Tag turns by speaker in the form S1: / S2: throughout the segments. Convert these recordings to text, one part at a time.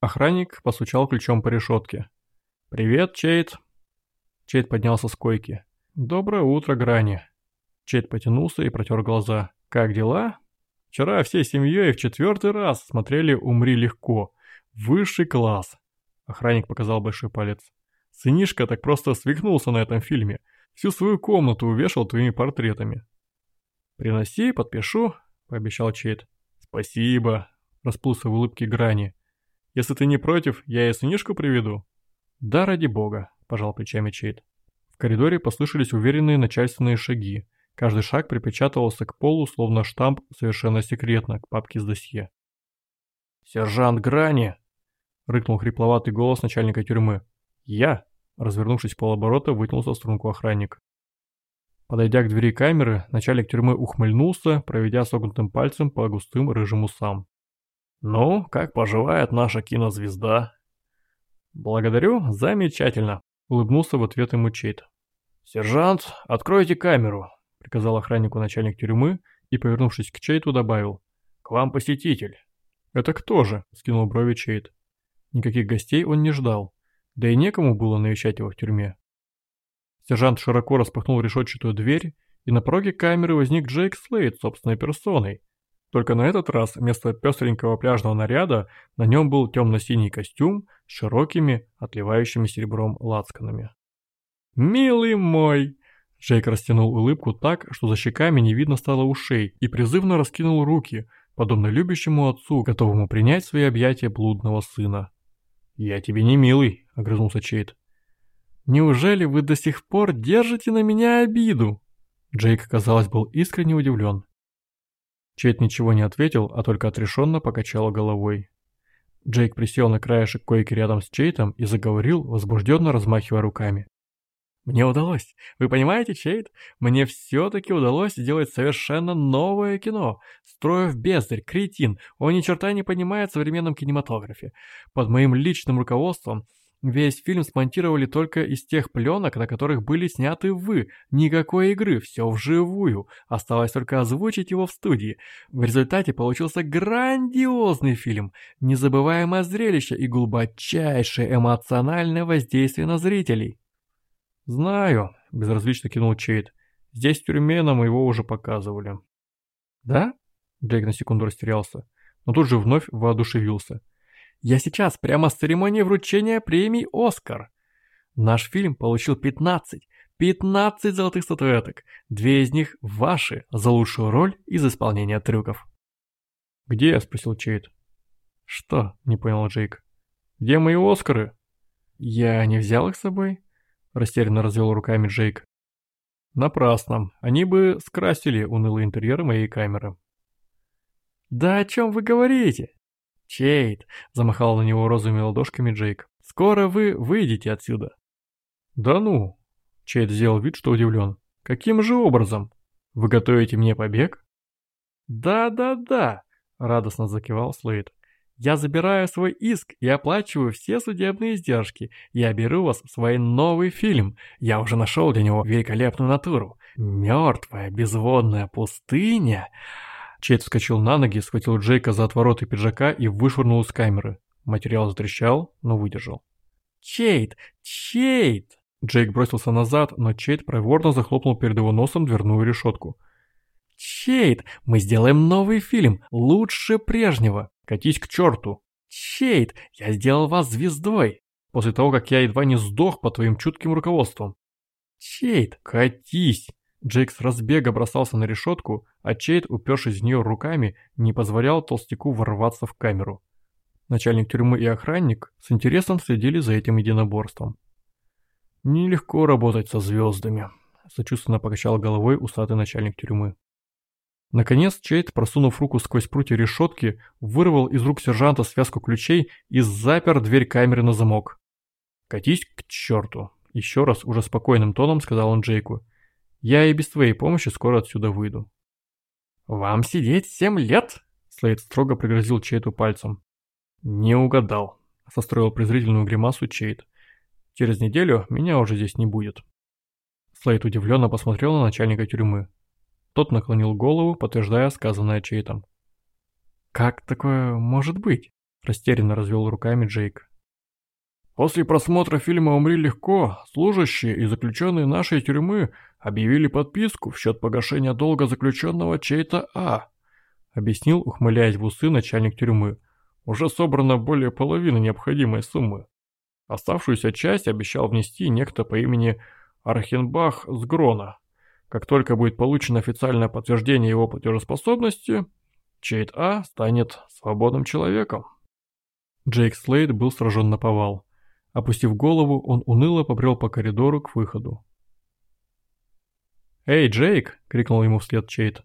S1: Охранник постучал ключом по решетке. «Привет, Чейт!» Чейт поднялся с койки. «Доброе утро, Грани!» Чейт потянулся и протер глаза. «Как дела?» «Вчера всей семьей в четвертый раз смотрели «Умри легко». Высший класс!» Охранник показал большой палец. «Сынишка так просто свихнулся на этом фильме. Всю свою комнату увешал твоими портретами». «Приноси, подпишу», — пообещал Чейт. «Спасибо», — расплылся в улыбке Грани. Если ты не против, я и сынишку приведу». «Да, ради бога», – пожал плечами Чейд. В коридоре послышались уверенные начальственные шаги. Каждый шаг припечатывался к полу, словно штамп совершенно секретно, к папке с досье. «Сержант Грани!» – рыкнул хрипловатый голос начальника тюрьмы. «Я!» – развернувшись полоборота, вытянулся в струнку охранник. Подойдя к двери камеры, начальник тюрьмы ухмыльнулся, проведя согнутым пальцем по густым рыжим усам. «Ну, как поживает наша кинозвезда?» «Благодарю, замечательно», — улыбнулся в ответ ему Чейт. «Сержант, откройте камеру», — приказал охраннику начальник тюрьмы и, повернувшись к Чейту, добавил. «К вам посетитель». «Это кто же?» — скинул брови Чейт. Никаких гостей он не ждал, да и некому было навещать его в тюрьме. Сержант широко распахнул решетчатую дверь, и на пороге камеры возник Джейк Слейд собственной персоной, только на этот раз вместо пестренького пляжного наряда на нем был темно-синий костюм с широкими, отливающими серебром лацканами. «Милый мой!» Джейк растянул улыбку так, что за щеками не видно стало ушей, и призывно раскинул руки, подобно любящему отцу, готовому принять свои объятия блудного сына. «Я тебе не милый», — огрызнулся Чейд. «Неужели вы до сих пор держите на меня обиду?» Джейк, казалось, был искренне удивлен. Чейт ничего не ответил, а только отрешенно покачал головой. Джейк присел на краешек койки рядом с Чейтом и заговорил, возбужденно размахивая руками. «Мне удалось. Вы понимаете, Чейт? Мне все-таки удалось сделать совершенно новое кино. Строев бездарь, кретин, он ни черта не понимает в современном кинематографе. Под моим личным руководством Весь фильм смонтировали только из тех пленок, на которых были сняты вы. Никакой игры, все вживую. Осталось только озвучить его в студии. В результате получился грандиозный фильм, незабываемое зрелище и глубочайшее эмоциональное воздействие на зрителей. «Знаю», — безразлично кинул Чейд. «Здесь в тюрьме нам его уже показывали». «Да?» — Джейк на секунду растерялся, но тут же вновь воодушевился. Я сейчас прямо с церемонии вручения премии «Оскар». Наш фильм получил 15, 15 золотых статуэток. Две из них ваши за лучшую роль из исполнения трюков. «Где?» – спросил Чейд. «Что?» – не понял Джейк. «Где мои Оскары?» «Я не взял их с собой?» – растерянно развел руками Джейк. «Напрасно. Они бы скрасили унылый интерьер моей камеры». «Да о чем вы говорите?» «Чейд!» – замахал на него розовыми ладошками Джейк. «Скоро вы выйдете отсюда!» «Да ну!» – Чейд сделал вид, что удивлен. «Каким же образом? Вы готовите мне побег?» «Да-да-да!» – радостно закивал Слейд. «Я забираю свой иск и оплачиваю все судебные издержки. Я беру вас в свой новый фильм. Я уже нашел для него великолепную натуру. Мертвая безводная пустыня...» Чейд вскочил на ноги, схватил Джейка за отвороты пиджака и вышвырнул из камеры. Материал затрещал, но выдержал. «Чейд! Чейд!» Джейк бросился назад, но Чейд проворно захлопнул перед его носом дверную решетку. «Чейд! Мы сделаем новый фильм! Лучше прежнего! Катись к черту!» «Чейд! Я сделал вас звездой!» После того, как я едва не сдох под твоим чутким руководством. «Чейд! Катись!» Джейк с разбега бросался на решетку, а Чейд, упершись в нее руками, не позволял толстяку ворваться в камеру. Начальник тюрьмы и охранник с интересом следили за этим единоборством. «Нелегко работать со звездами», — сочувственно покачал головой усатый начальник тюрьмы. Наконец Чейд, просунув руку сквозь прутья решетки, вырвал из рук сержанта связку ключей и запер дверь камеры на замок. «Катись к черту!» — еще раз уже спокойным тоном сказал он Джейку. Я и без твоей помощи скоро отсюда выйду». «Вам сидеть семь лет?» Слейд строго пригрозил Чейту пальцем. «Не угадал», — состроил презрительную гримасу Чейт. «Через неделю меня уже здесь не будет». Слейд удивленно посмотрел на начальника тюрьмы. Тот наклонил голову, подтверждая сказанное Чейтом. «Как такое может быть?» Растерянно развел руками Джейк. После просмотра фильма «Умри легко» служащие и заключенные нашей тюрьмы объявили подписку в счет погашения долга заключенного чей-то А, объяснил, ухмыляясь в усы начальник тюрьмы. Уже собрано более половины необходимой суммы. Оставшуюся часть обещал внести некто по имени Архенбах с. Как только будет получено официальное подтверждение его платежеспособности, Чейт А станет свободным человеком. Джейк Слейд был сражен на повал. Опустив голову, он уныло побрел по коридору к выходу. «Эй, Джейк!» — крикнул ему вслед Чейт.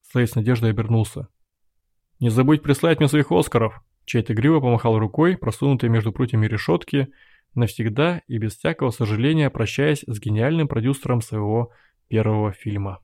S1: Слейд с надеждой обернулся. «Не забудь прислать мне своих Оскаров!» Чейт игриво помахал рукой, просунутой между прутьями решетки, навсегда и без всякого сожаления прощаясь с гениальным продюсером своего первого фильма.